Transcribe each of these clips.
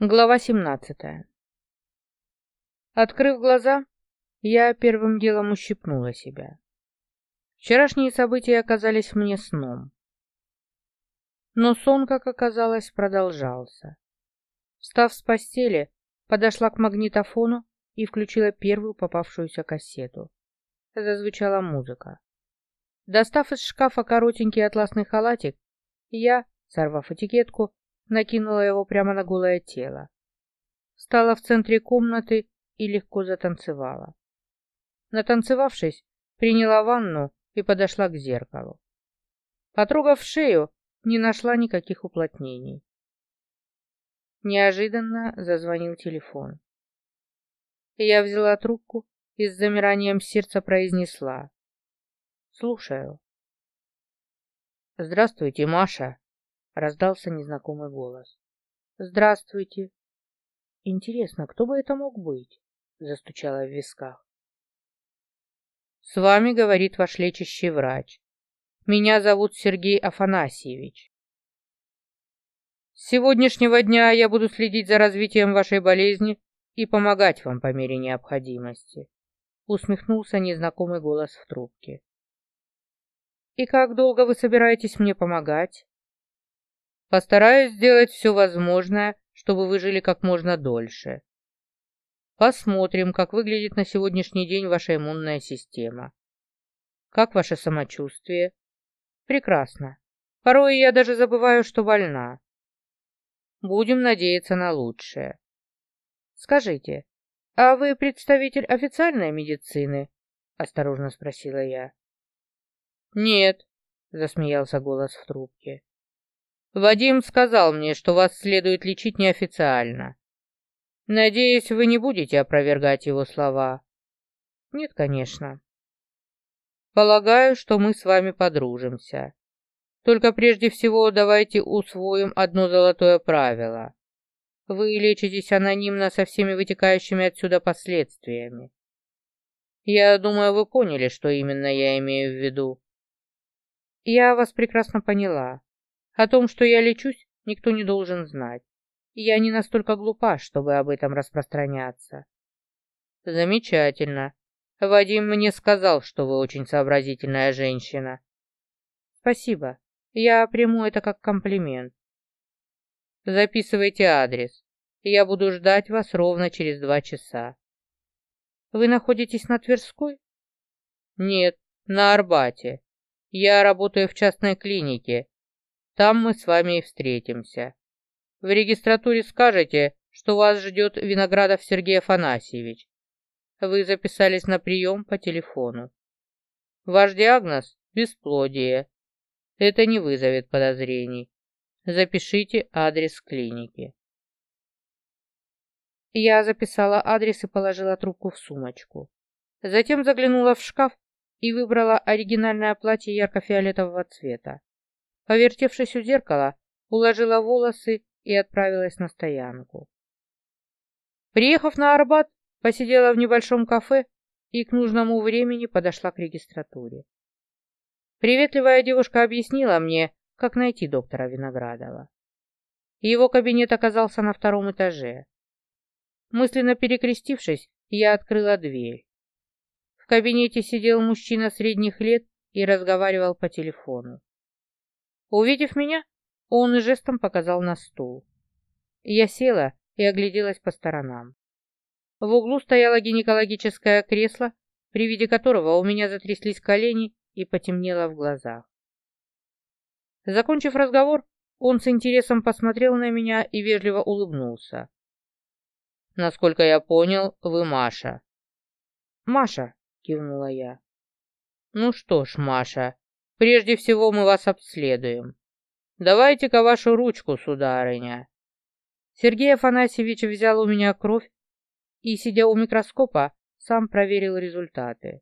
Глава 17. Открыв глаза, я первым делом ущипнула себя. Вчерашние события оказались мне сном. Но сон, как оказалось, продолжался. Встав с постели, подошла к магнитофону и включила первую попавшуюся кассету. Зазвучала музыка. Достав из шкафа коротенький атласный халатик, я, сорвав этикетку, накинула его прямо на голое тело. Встала в центре комнаты и легко затанцевала. Натанцевавшись, приняла ванну и подошла к зеркалу. Потрогав шею, не нашла никаких уплотнений. Неожиданно зазвонил телефон. Я взяла трубку и с замиранием сердца произнесла. «Слушаю». «Здравствуйте, Маша», Раздался незнакомый голос. «Здравствуйте!» «Интересно, кто бы это мог быть?» Застучала в висках. «С вами, — говорит ваш лечащий врач. Меня зовут Сергей Афанасьевич. С сегодняшнего дня я буду следить за развитием вашей болезни и помогать вам по мере необходимости», — усмехнулся незнакомый голос в трубке. «И как долго вы собираетесь мне помогать?» Постараюсь сделать все возможное, чтобы вы жили как можно дольше. Посмотрим, как выглядит на сегодняшний день ваша иммунная система. Как ваше самочувствие? Прекрасно. Порой я даже забываю, что больна. Будем надеяться на лучшее. Скажите, а вы представитель официальной медицины? Осторожно спросила я. Нет, засмеялся голос в трубке. Вадим сказал мне, что вас следует лечить неофициально. Надеюсь, вы не будете опровергать его слова. Нет, конечно. Полагаю, что мы с вами подружимся. Только прежде всего давайте усвоим одно золотое правило. Вы лечитесь анонимно со всеми вытекающими отсюда последствиями. Я думаю, вы поняли, что именно я имею в виду. Я вас прекрасно поняла. О том, что я лечусь, никто не должен знать. Я не настолько глупа, чтобы об этом распространяться. Замечательно. Вадим мне сказал, что вы очень сообразительная женщина. Спасибо. Я приму это как комплимент. Записывайте адрес. Я буду ждать вас ровно через два часа. Вы находитесь на Тверской? Нет, на Арбате. Я работаю в частной клинике, там мы с вами и встретимся. В регистратуре скажете, что вас ждет Виноградов Сергей Афанасьевич. Вы записались на прием по телефону. Ваш диагноз – бесплодие. Это не вызовет подозрений. Запишите адрес клиники. Я записала адрес и положила трубку в сумочку. Затем заглянула в шкаф и выбрала оригинальное платье ярко-фиолетового цвета. Повертевшись у зеркала, уложила волосы и отправилась на стоянку. Приехав на Арбат, посидела в небольшом кафе и к нужному времени подошла к регистратуре. Приветливая девушка объяснила мне, как найти доктора Виноградова. Его кабинет оказался на втором этаже. Мысленно перекрестившись, я открыла дверь. В кабинете сидел мужчина средних лет и разговаривал по телефону. Увидев меня, он жестом показал на стул. Я села и огляделась по сторонам. В углу стояло гинекологическое кресло, при виде которого у меня затряслись колени и потемнело в глазах. Закончив разговор, он с интересом посмотрел на меня и вежливо улыбнулся. «Насколько я понял, вы Маша». «Маша», — кивнула я. «Ну что ж, Маша, Прежде всего мы вас обследуем. Давайте-ка вашу ручку, сударыня. Сергей Афанасьевич взял у меня кровь и, сидя у микроскопа, сам проверил результаты.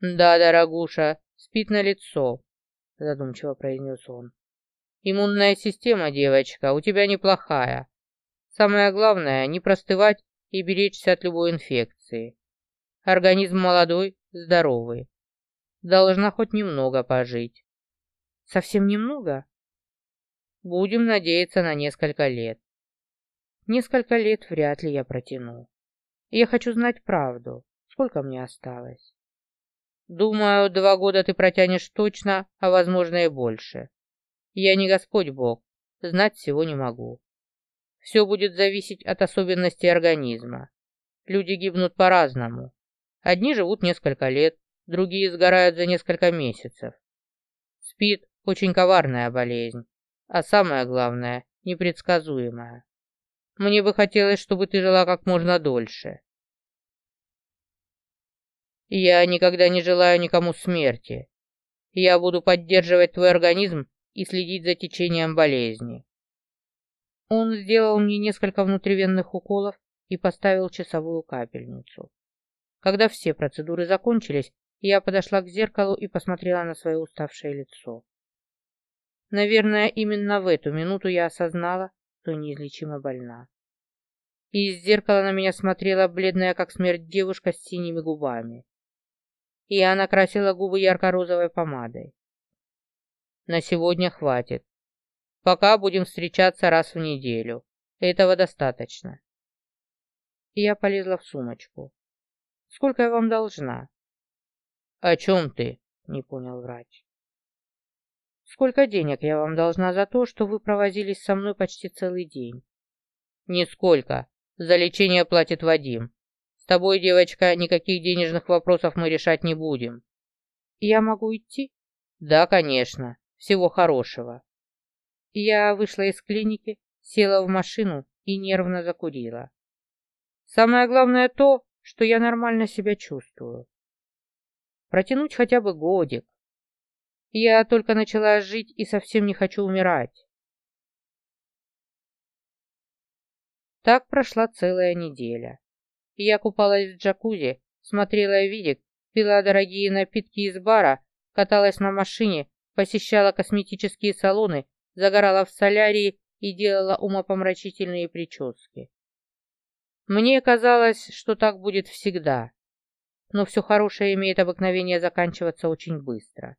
«Да, дорогуша, спит на лицо», — задумчиво произнес он. «Иммунная система, девочка, у тебя неплохая. Самое главное — не простывать и беречься от любой инфекции. Организм молодой, здоровый должна хоть немного пожить. Совсем немного? Будем надеяться на несколько лет. Несколько лет вряд ли я протяну. Я хочу знать правду. Сколько мне осталось? Думаю, два года ты протянешь точно, а возможно и больше. Я не Господь Бог, знать всего не могу. Все будет зависеть от особенностей организма. Люди гибнут по-разному. Одни живут несколько лет, другие сгорают за несколько месяцев. СПИД – очень коварная болезнь, а самое главное – непредсказуемая. Мне бы хотелось, чтобы ты жила как можно дольше. Я никогда не желаю никому смерти. Я буду поддерживать твой организм и следить за течением болезни. Он сделал мне несколько внутривенных уколов и поставил часовую капельницу. Когда все процедуры закончились, я подошла к зеркалу и посмотрела на свое уставшее лицо. Наверное, именно в эту минуту я осознала, что неизлечимо больна. И из зеркала на меня смотрела бледная как смерть девушка с синими губами. И она красила губы ярко-розовой помадой. На сегодня хватит. Пока будем встречаться раз в неделю. Этого достаточно. И я полезла в сумочку. Сколько я вам должна? О чем ты? Не понял врач. Сколько денег я вам должна за то, что вы провозились со мной почти целый день? Нисколько. За лечение платит Вадим. С тобой, девочка, никаких денежных вопросов мы решать не будем. Я могу идти? Да, конечно. Всего хорошего. Я вышла из клиники, села в машину и нервно закурила. Самое главное то, что я нормально себя чувствую. Протянуть хотя бы годик. Я только начала жить и совсем не хочу умирать. Так прошла целая неделя. Я купалась в джакузи, смотрела видик, пила дорогие напитки из бара, каталась на машине, посещала косметические салоны, загорала в солярии и делала умопомрачительные прически. Мне казалось, что так будет всегда, но все хорошее имеет обыкновение заканчиваться очень быстро.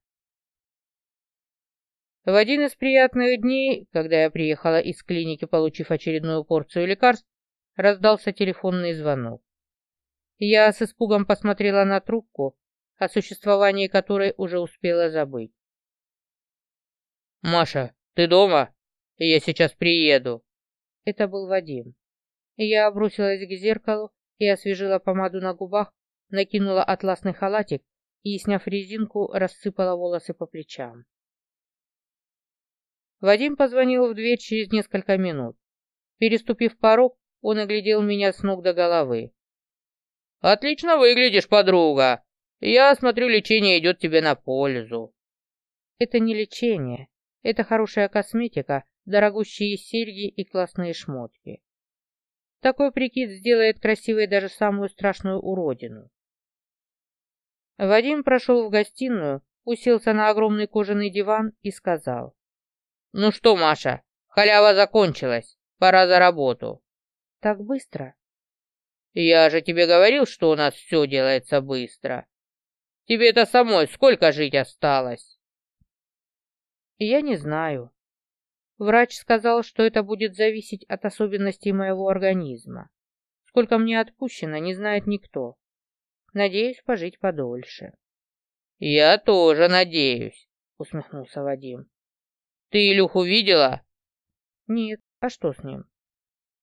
В один из приятных дней, когда я приехала из клиники, получив очередную порцию лекарств, раздался телефонный звонок. Я с испугом посмотрела на трубку, о существовании которой уже успела забыть. «Маша, ты дома? Я сейчас приеду». Это был Вадим. Я бросилась к зеркалу и освежила помаду на губах, накинула атласный халатик и, сняв резинку, рассыпала волосы по плечам. Вадим позвонил в дверь через несколько минут. Переступив порог, он оглядел меня с ног до головы. «Отлично выглядишь, подруга. Я смотрю, лечение идет тебе на пользу». «Это не лечение. Это хорошая косметика, дорогущие серьги и классные шмотки. Такой прикид сделает красивой даже самую страшную уродину. Вадим прошел в гостиную, уселся на огромный кожаный диван и сказал. «Ну что, Маша, халява закончилась, пора за работу». «Так быстро?» «Я же тебе говорил, что у нас все делается быстро. Тебе это самой сколько жить осталось?» «Я не знаю. Врач сказал, что это будет зависеть от особенностей моего организма. Сколько мне отпущено, не знает никто. Надеюсь пожить подольше. «Я тоже надеюсь», — усмехнулся Вадим. «Ты Илюху видела?» «Нет. А что с ним?»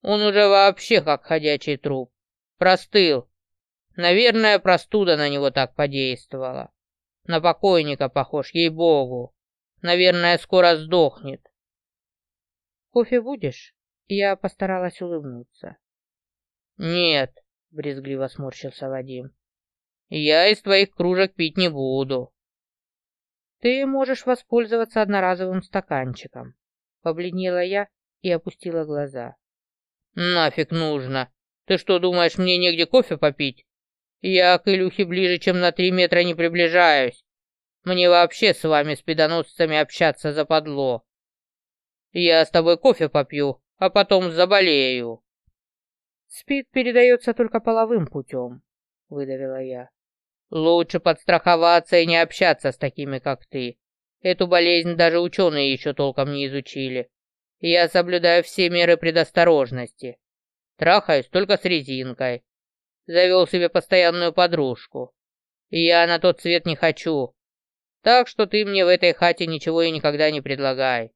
«Он уже вообще как ходячий труп. Простыл. Наверное, простуда на него так подействовала. На покойника похож, ей-богу. Наверное, скоро сдохнет. «Кофе будешь?» Я постаралась улыбнуться. «Нет», — брезгливо сморщился Вадим. «Я из твоих кружек пить не буду». «Ты можешь воспользоваться одноразовым стаканчиком», — побледнела я и опустила глаза. «Нафиг нужно? Ты что, думаешь, мне негде кофе попить? Я к Илюхе ближе, чем на три метра не приближаюсь. Мне вообще с вами, спидоносцами, общаться западло. Я с тобой кофе попью, а потом заболею. Спид передается только половым путем, выдавила я. Лучше подстраховаться и не общаться с такими, как ты. Эту болезнь даже ученые еще толком не изучили. Я соблюдаю все меры предосторожности. Трахаюсь только с резинкой. Завел себе постоянную подружку. Я на тот свет не хочу. Так что ты мне в этой хате ничего и никогда не предлагай.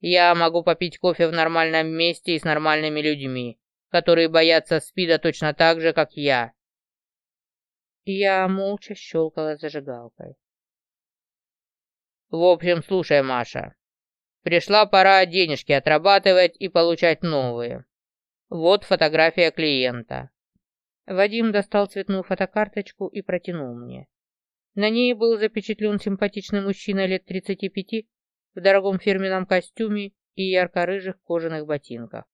Я могу попить кофе в нормальном месте и с нормальными людьми, которые боятся спида точно так же, как я. Я молча щелкала зажигалкой. В общем, слушай, Маша. Пришла пора денежки отрабатывать и получать новые. Вот фотография клиента. Вадим достал цветную фотокарточку и протянул мне. На ней был запечатлен симпатичный мужчина лет 35 в дорогом фирменном костюме и ярко-рыжих кожаных ботинках.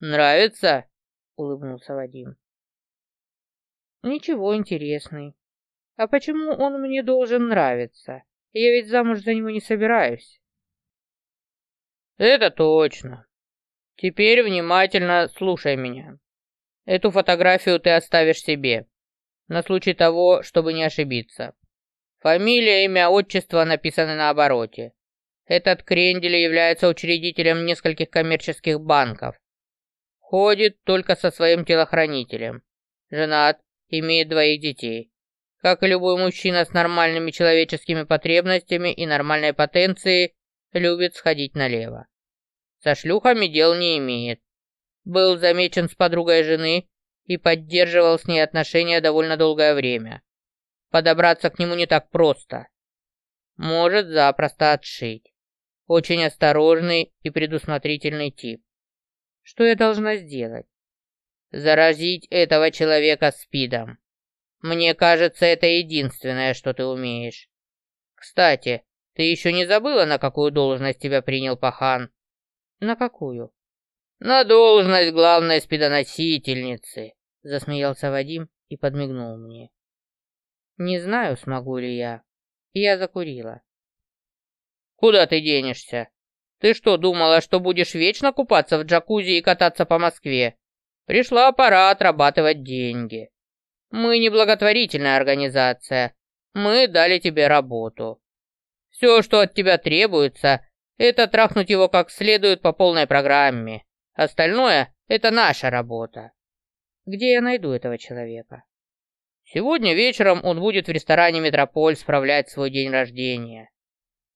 «Нравится?» — улыбнулся Вадим. «Ничего интересный. А почему он мне должен нравиться? Я ведь замуж за него не собираюсь». «Это точно. Теперь внимательно слушай меня. Эту фотографию ты оставишь себе, на случай того, чтобы не ошибиться. Фамилия, имя, отчество написаны на обороте. Этот крендель является учредителем нескольких коммерческих банков. Ходит только со своим телохранителем. Женат, имеет двоих детей. Как и любой мужчина с нормальными человеческими потребностями и нормальной потенцией, любит сходить налево. Со шлюхами дел не имеет. Был замечен с подругой жены и поддерживал с ней отношения довольно долгое время. Подобраться к нему не так просто. Может запросто отшить. Очень осторожный и предусмотрительный тип. Что я должна сделать? Заразить этого человека спидом. Мне кажется, это единственное, что ты умеешь. Кстати, ты еще не забыла, на какую должность тебя принял Пахан? На какую? На должность главной спидоносительницы, засмеялся Вадим и подмигнул мне. Не знаю, смогу ли я. Я закурила. Куда ты денешься? Ты что, думала, что будешь вечно купаться в джакузи и кататься по Москве? Пришла пора отрабатывать деньги. Мы не благотворительная организация. Мы дали тебе работу. Все, что от тебя требуется, это трахнуть его как следует по полной программе. Остальное — это наша работа. Где я найду этого человека? Сегодня вечером он будет в ресторане «Метрополь» справлять свой день рождения.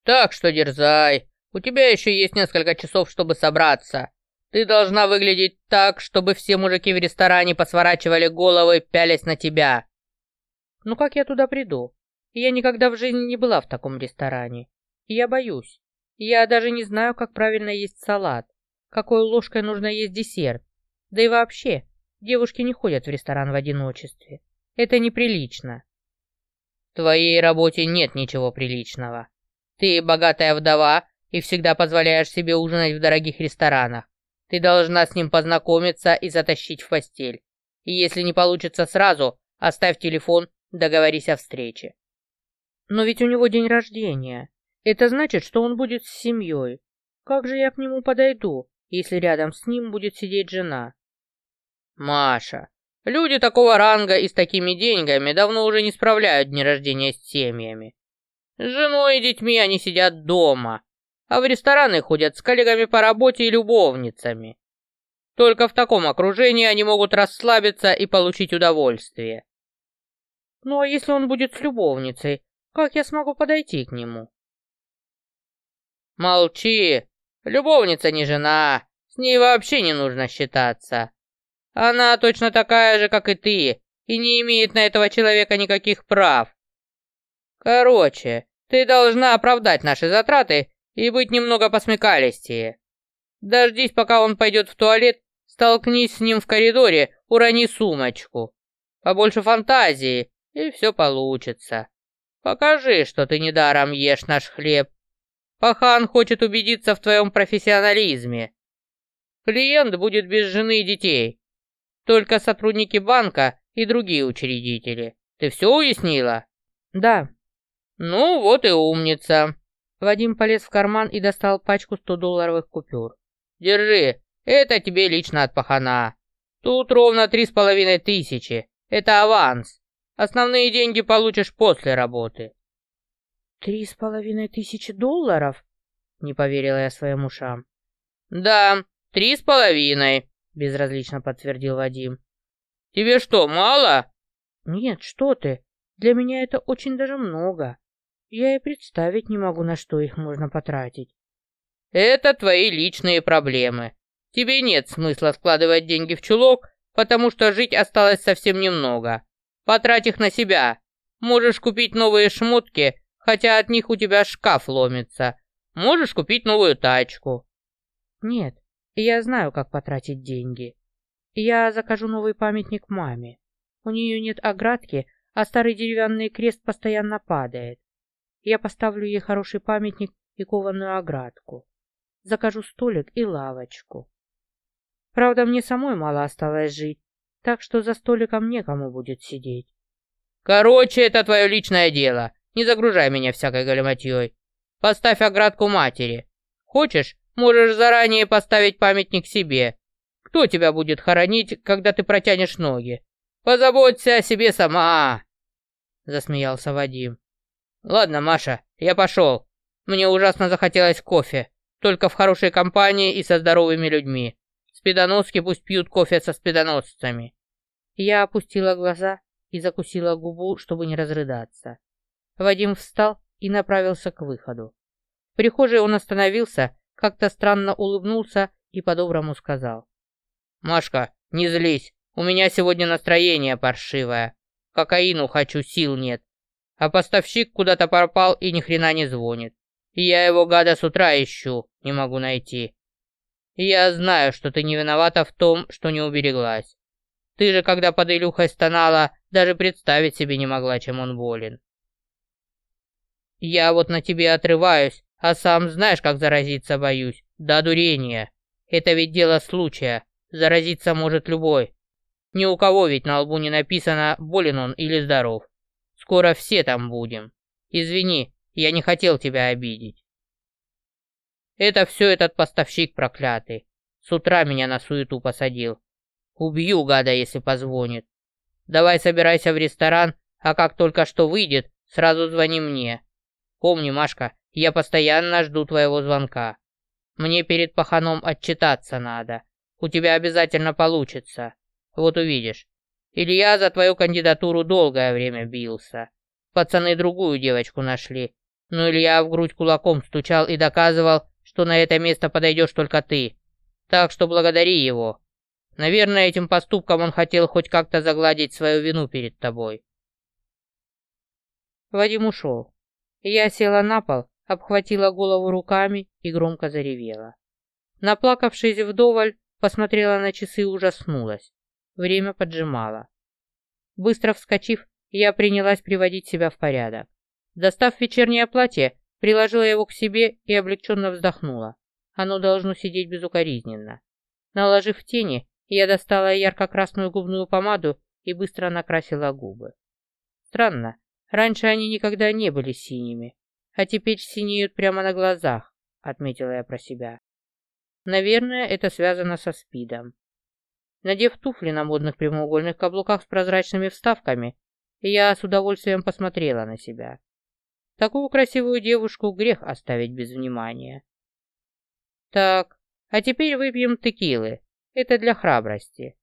Так что дерзай. У тебя еще есть несколько часов, чтобы собраться. Ты должна выглядеть так, чтобы все мужики в ресторане посворачивали головы, пялись на тебя. Ну как я туда приду? Я никогда в жизни не была в таком ресторане. Я боюсь. Я даже не знаю, как правильно есть салат, какой ложкой нужно есть десерт. Да и вообще, девушки не ходят в ресторан в одиночестве. Это неприлично. В твоей работе нет ничего приличного. Ты богатая вдова и всегда позволяешь себе ужинать в дорогих ресторанах. Ты должна с ним познакомиться и затащить в постель. И если не получится сразу, оставь телефон, договорись о встрече. Но ведь у него день рождения. Это значит, что он будет с семьей. Как же я к нему подойду, если рядом с ним будет сидеть жена? Маша, люди такого ранга и с такими деньгами давно уже не справляют дни рождения с семьями. С женой и детьми они сидят дома, а в рестораны ходят с коллегами по работе и любовницами. Только в таком окружении они могут расслабиться и получить удовольствие. Ну а если он будет с любовницей, как я смогу подойти к нему? Молчи. Любовница не жена. С ней вообще не нужно считаться. Она точно такая же, как и ты, и не имеет на этого человека никаких прав. Короче, ты должна оправдать наши затраты и быть немного посмекалистее. Дождись, пока он пойдет в туалет, столкнись с ним в коридоре, урони сумочку. Побольше фантазии, и все получится. Покажи, что ты недаром ешь наш хлеб. Пахан хочет убедиться в твоем профессионализме. Клиент будет без жены и детей. Только сотрудники банка и другие учредители. Ты все уяснила? Да. Ну, вот и умница. Вадим полез в карман и достал пачку 100-долларовых купюр. Держи, это тебе лично от пахана. Тут ровно три с половиной тысячи. Это аванс. Основные деньги получишь после работы. «Три с половиной тысячи долларов?» — не поверила я своим ушам. «Да, три с половиной. безразлично подтвердил Вадим. Тебе что, мало? Нет, что ты. Для меня это очень даже много. Я и представить не могу, на что их можно потратить. Это твои личные проблемы. Тебе нет смысла складывать деньги в чулок, потому что жить осталось совсем немного. Потрать их на себя. Можешь купить новые шмотки, хотя от них у тебя шкаф ломится. Можешь купить новую тачку. Нет, я знаю, как потратить деньги. Я закажу новый памятник маме. У нее нет оградки, а старый деревянный крест постоянно падает. Я поставлю ей хороший памятник и кованую оградку. Закажу столик и лавочку. Правда, мне самой мало осталось жить, так что за столиком некому будет сидеть. Короче, это твое личное дело. Не загружай меня всякой галиматьей. Поставь оградку матери. Хочешь, можешь заранее поставить памятник себе. Кто тебя будет хоронить, когда ты протянешь ноги? Позаботься о себе сама!» Засмеялся Вадим. «Ладно, Маша, я пошел. Мне ужасно захотелось кофе. Только в хорошей компании и со здоровыми людьми. Спидоноски пусть пьют кофе со спидоносцами». Я опустила глаза и закусила губу, чтобы не разрыдаться. Вадим встал и направился к выходу. В прихожей он остановился, как-то странно улыбнулся и по-доброму сказал. «Машка, не злись, у меня сегодня настроение паршивое. Кокаину хочу, сил нет. А поставщик куда-то пропал и ни хрена не звонит. Я его гада с утра ищу, не могу найти. Я знаю, что ты не виновата в том, что не убереглась. Ты же, когда под Илюхой стонала, даже представить себе не могла, чем он болен. Я вот на тебе отрываюсь, а сам знаешь, как заразиться боюсь. Да дурение. Это ведь дело случая. Заразиться может любой. Ни у кого ведь на лбу не написано, болен он или здоров. Скоро все там будем. Извини, я не хотел тебя обидеть. Это все этот поставщик проклятый. С утра меня на суету посадил. Убью гада, если позвонит. Давай собирайся в ресторан, а как только что выйдет, сразу звони мне. Помни, Машка, я постоянно жду твоего звонка. Мне перед паханом отчитаться надо. У тебя обязательно получится. Вот увидишь. Илья за твою кандидатуру долгое время бился. Пацаны другую девочку нашли. Но Илья в грудь кулаком стучал и доказывал, что на это место подойдешь только ты. Так что благодари его. Наверное, этим поступком он хотел хоть как-то загладить свою вину перед тобой. Вадим ушел. Я села на пол, обхватила голову руками и громко заревела. Наплакавшись вдоволь, Посмотрела на часы и ужаснулась. Время поджимало. Быстро вскочив, я принялась приводить себя в порядок. Достав вечернее платье, приложила его к себе и облегченно вздохнула. Оно должно сидеть безукоризненно. Наложив тени, я достала ярко-красную губную помаду и быстро накрасила губы. Странно, раньше они никогда не были синими, а теперь синеют прямо на глазах, отметила я про себя. Наверное, это связано со СПИДом. Надев туфли на модных прямоугольных каблуках с прозрачными вставками, я с удовольствием посмотрела на себя. Такую красивую девушку грех оставить без внимания. Так, а теперь выпьем текилы. Это для храбрости.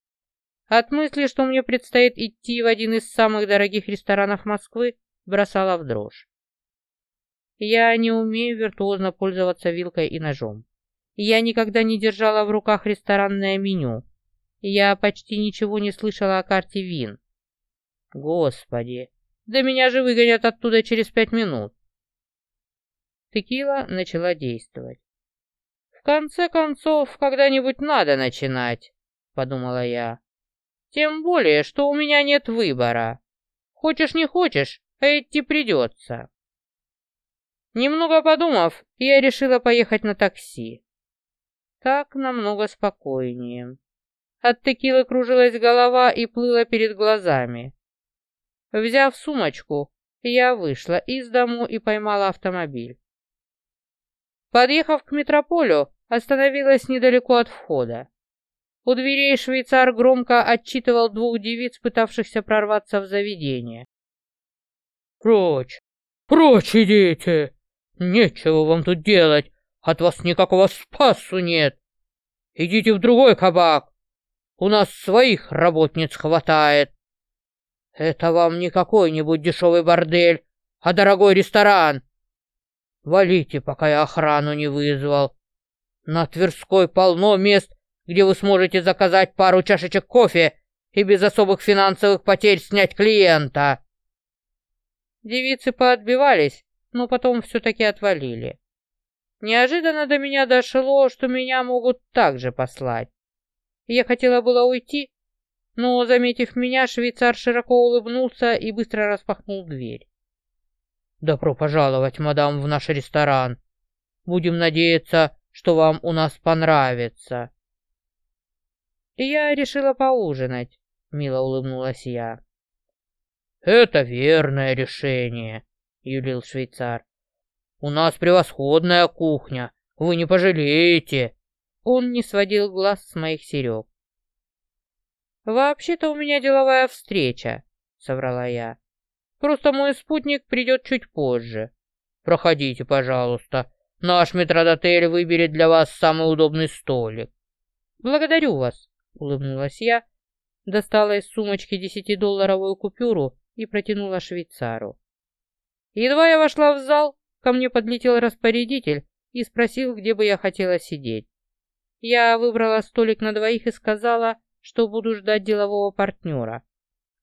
От мысли, что мне предстоит идти в один из самых дорогих ресторанов Москвы, бросала в дрожь. Я не умею виртуозно пользоваться вилкой и ножом. Я никогда не держала в руках ресторанное меню. Я почти ничего не слышала о карте вин. Господи, да меня же выгонят оттуда через пять минут. Текила начала действовать. В конце концов, когда-нибудь надо начинать, подумала я. Тем более, что у меня нет выбора. Хочешь не хочешь, а идти придется. Немного подумав, я решила поехать на такси. Так намного спокойнее. От текилы кружилась голова и плыла перед глазами. Взяв сумочку, я вышла из дому и поймала автомобиль. Подъехав к метрополю, остановилась недалеко от входа. У дверей швейцар громко отчитывал двух девиц, пытавшихся прорваться в заведение. «Прочь! Прочь идите! Нечего вам тут делать! От вас никакого спасу нет. Идите в другой кабак. У нас своих работниц хватает. Это вам не какой-нибудь дешевый бордель, а дорогой ресторан. Валите, пока я охрану не вызвал. На Тверской полно мест, где вы сможете заказать пару чашечек кофе и без особых финансовых потерь снять клиента. Девицы поотбивались, но потом все-таки отвалили. Неожиданно до меня дошло, что меня могут также послать. Я хотела было уйти, но, заметив меня, швейцар широко улыбнулся и быстро распахнул дверь. «Добро пожаловать, мадам, в наш ресторан. Будем надеяться, что вам у нас понравится». «Я решила поужинать», — мило улыбнулась я. «Это верное решение», — юлил швейцар. «У нас превосходная кухня, вы не пожалеете». Он не сводил глаз с моих серег. «Вообще-то у меня деловая встреча», — соврала я. «Просто мой спутник придет чуть позже. Проходите, пожалуйста. Наш метродотель выберет для вас самый удобный столик». «Благодарю вас», — улыбнулась я, достала из сумочки десятидолларовую купюру и протянула швейцару. Едва я вошла в зал, ко мне подлетел распорядитель и спросил, где бы я хотела сидеть. Я выбрала столик на двоих и сказала, что буду ждать делового партнера,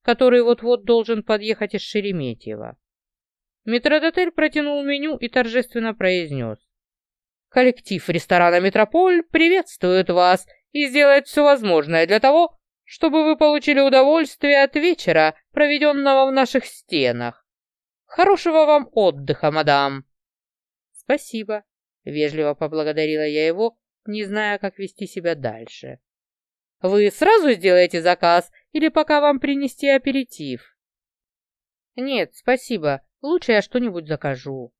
который вот-вот должен подъехать из Шереметьево. Метродотель протянул меню и торжественно произнес. «Коллектив ресторана «Метрополь» приветствует вас и сделает все возможное для того, чтобы вы получили удовольствие от вечера, проведенного в наших стенах. Хорошего вам отдыха, мадам!» «Спасибо», — вежливо поблагодарила я его, не зная, как вести себя дальше. Вы сразу сделаете заказ или пока вам принести аперитив? Нет, спасибо. Лучше я что-нибудь закажу.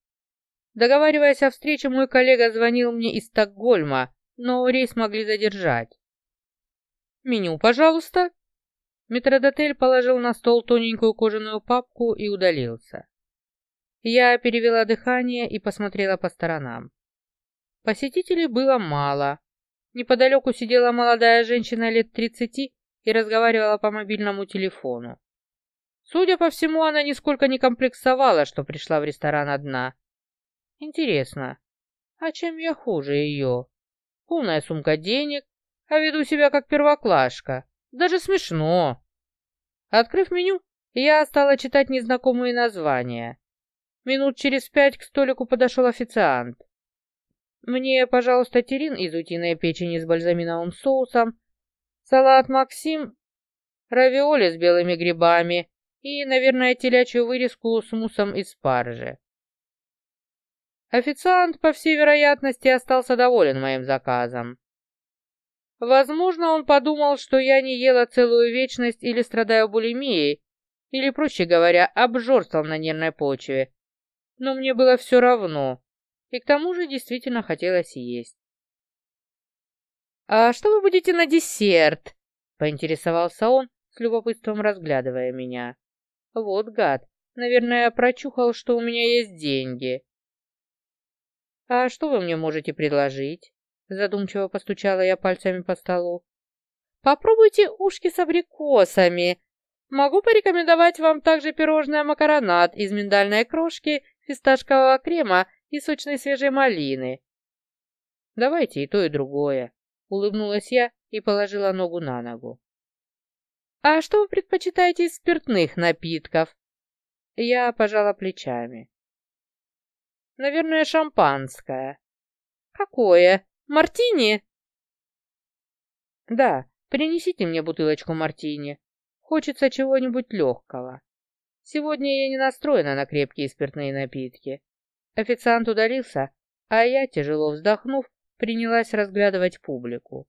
Договариваясь о встрече, мой коллега звонил мне из Стокгольма, но рейс могли задержать. Меню, пожалуйста. Метродотель положил на стол тоненькую кожаную папку и удалился. Я перевела дыхание и посмотрела по сторонам. Посетителей было мало, Неподалеку сидела молодая женщина лет тридцати и разговаривала по мобильному телефону. Судя по всему, она нисколько не комплексовала, что пришла в ресторан одна. Интересно, а чем я хуже ее? Полная сумка денег, а веду себя как первоклашка. Даже смешно. Открыв меню, я стала читать незнакомые названия. Минут через пять к столику подошел официант. Мне, пожалуйста, терин из утиной печени с бальзаминовым соусом, салат Максим, равиоли с белыми грибами и, наверное, телячью вырезку с муссом из спаржи. Официант, по всей вероятности, остался доволен моим заказом. Возможно, он подумал, что я не ела целую вечность или страдаю булимией, или, проще говоря, обжорствовал на нервной почве. Но мне было все равно и к тому же действительно хотелось есть. «А что вы будете на десерт?» — поинтересовался он, с любопытством разглядывая меня. «Вот гад, наверное, прочухал, что у меня есть деньги». «А что вы мне можете предложить?» Задумчиво постучала я пальцами по столу. «Попробуйте ушки с абрикосами. Могу порекомендовать вам также пирожное макаронад из миндальной крошки, фисташкового крема и сочной свежей малины. Давайте и то, и другое. Улыбнулась я и положила ногу на ногу. А что вы предпочитаете из спиртных напитков? Я пожала плечами. Наверное, шампанское. Какое? Мартини? Да, принесите мне бутылочку мартини. Хочется чего-нибудь легкого. Сегодня я не настроена на крепкие спиртные напитки. Официант удалился, а я, тяжело вздохнув, принялась разглядывать публику.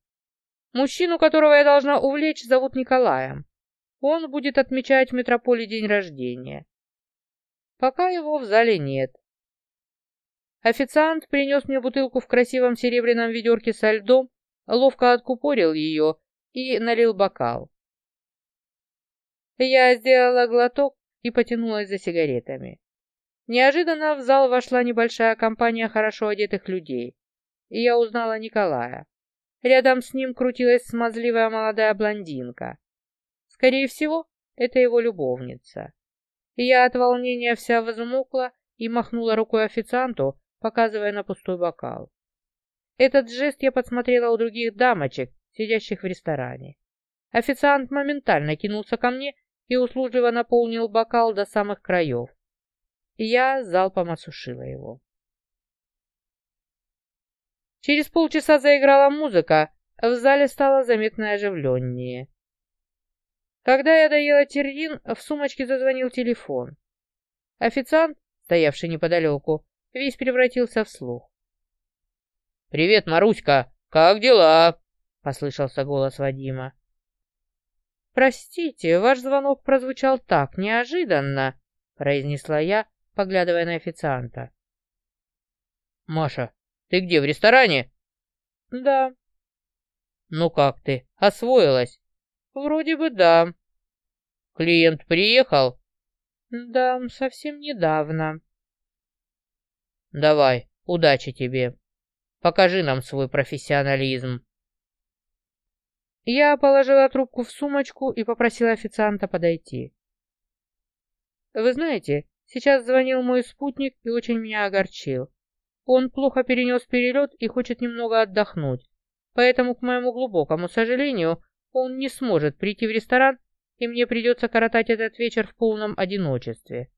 Мужчину, которого я должна увлечь, зовут Николаем. Он будет отмечать в метрополе день рождения. Пока его в зале нет. Официант принес мне бутылку в красивом серебряном ведерке со льдом, ловко откупорил ее и налил бокал. Я сделала глоток и потянулась за сигаретами. Неожиданно в зал вошла небольшая компания хорошо одетых людей, и я узнала Николая. Рядом с ним крутилась смазливая молодая блондинка. Скорее всего, это его любовница. Я от волнения вся взмокла и махнула рукой официанту, показывая на пустой бокал. Этот жест я подсмотрела у других дамочек, сидящих в ресторане. Официант моментально кинулся ко мне и услужливо наполнил бокал до самых краев. Я залпом осушила его. Через полчаса заиграла музыка, в зале стало заметно оживленнее. Когда я доела террин, в сумочке зазвонил телефон. Официант, стоявший неподалеку, весь превратился в слух. «Привет, Маруська! Как дела?» — послышался голос Вадима. «Простите, ваш звонок прозвучал так неожиданно», — произнесла я, поглядывая на официанта. «Маша, ты где, в ресторане?» «Да». «Ну как ты, освоилась?» «Вроде бы да». «Клиент приехал?» «Да, совсем недавно». «Давай, удачи тебе. Покажи нам свой профессионализм». Я положила трубку в сумочку и попросила официанта подойти. «Вы знаете, сейчас звонил мой спутник и очень меня огорчил. Он плохо перенес перелет и хочет немного отдохнуть, поэтому, к моему глубокому сожалению, он не сможет прийти в ресторан, и мне придется коротать этот вечер в полном одиночестве.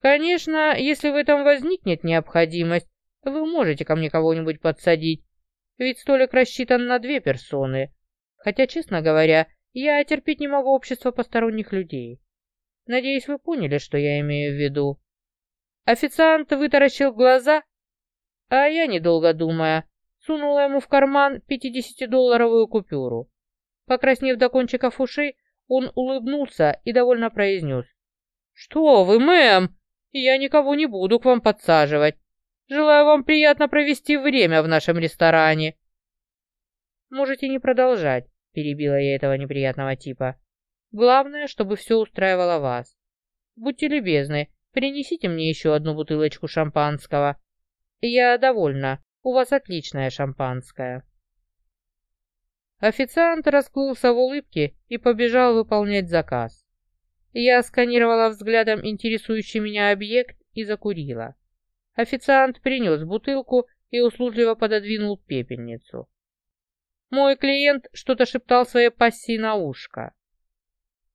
Конечно, если в этом возникнет необходимость, вы можете ко мне кого-нибудь подсадить, ведь столик рассчитан на две персоны. Хотя, честно говоря, я терпеть не могу общество посторонних людей. Надеюсь, вы поняли, что я имею в виду. Официант вытаращил глаза, а я, недолго думая, сунула ему в карман пятидесятидолларовую купюру. Покраснев до кончиков ушей, он улыбнулся и довольно произнес. «Что вы, мэм? Я никого не буду к вам подсаживать. Желаю вам приятно провести время в нашем ресторане. Можете не продолжать, перебила я этого неприятного типа. Главное, чтобы все устраивало вас. Будьте любезны, принесите мне еще одну бутылочку шампанского. Я довольна, у вас отличное шампанское. Официант расплылся в улыбке и побежал выполнять заказ. Я сканировала взглядом интересующий меня объект и закурила. Официант принес бутылку и услужливо пододвинул пепельницу. Мой клиент что-то шептал своей пассии на ушко.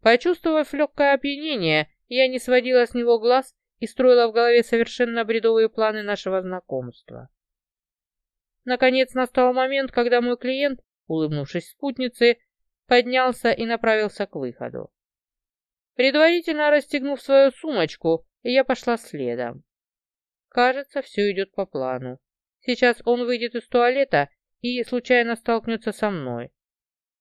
Почувствовав легкое опьянение, я не сводила с него глаз и строила в голове совершенно бредовые планы нашего знакомства. Наконец настал момент, когда мой клиент, улыбнувшись спутнице, поднялся и направился к выходу. Предварительно расстегнув свою сумочку, я пошла следом. Кажется, все идет по плану. Сейчас он выйдет из туалета и случайно столкнется со мной.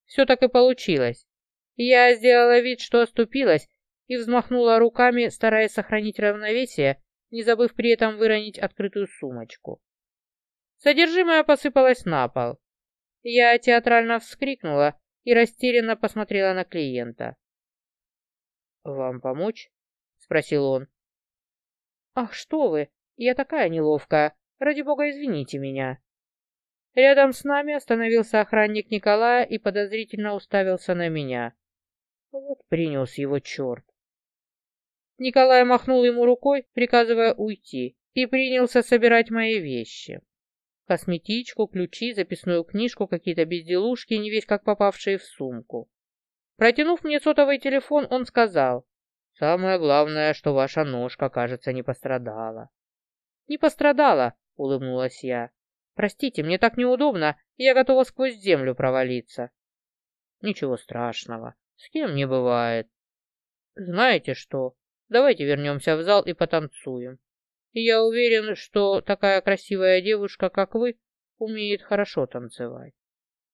Все так и получилось. Я сделала вид, что оступилась, и взмахнула руками, стараясь сохранить равновесие, не забыв при этом выронить открытую сумочку. Содержимое посыпалось на пол. Я театрально вскрикнула и растерянно посмотрела на клиента. «Вам помочь?» — спросил он. «Ах, что вы! Я такая неловкая. Ради бога, извините меня. Рядом с нами остановился охранник Николая и подозрительно уставился на меня. Вот принес его черт. Николай махнул ему рукой, приказывая уйти, и принялся собирать мои вещи. Косметичку, ключи, записную книжку, какие-то безделушки, не весь как попавшие в сумку. Протянув мне сотовый телефон, он сказал, «Самое главное, что ваша ножка, кажется, не пострадала». «Не пострадала», — улыбнулась я. «Простите, мне так неудобно, я готова сквозь землю провалиться». «Ничего страшного, с кем не бывает». «Знаете что, давайте вернемся в зал и потанцуем. Я уверен, что такая красивая девушка, как вы, умеет хорошо танцевать».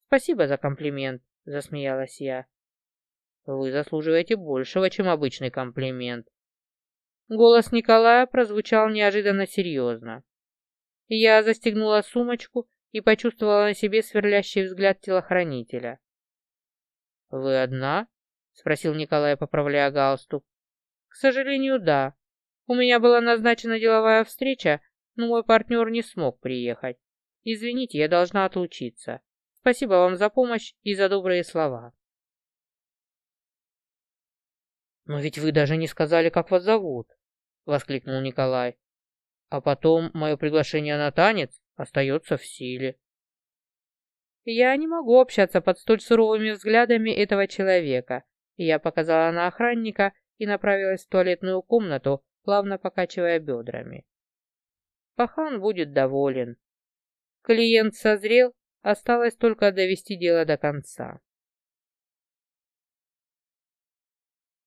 «Спасибо за комплимент», — засмеялась я. «Вы заслуживаете большего, чем обычный комплимент», Голос Николая прозвучал неожиданно серьезно. Я застегнула сумочку и почувствовала на себе сверлящий взгляд телохранителя. «Вы одна?» — спросил Николай, поправляя галстук. «К сожалению, да. У меня была назначена деловая встреча, но мой партнер не смог приехать. Извините, я должна отлучиться. Спасибо вам за помощь и за добрые слова. «Но ведь вы даже не сказали, как вас зовут!» — воскликнул Николай. «А потом мое приглашение на танец остается в силе». «Я не могу общаться под столь суровыми взглядами этого человека». Я показала на охранника и направилась в туалетную комнату, плавно покачивая бедрами. Пахан будет доволен. Клиент созрел, осталось только довести дело до конца.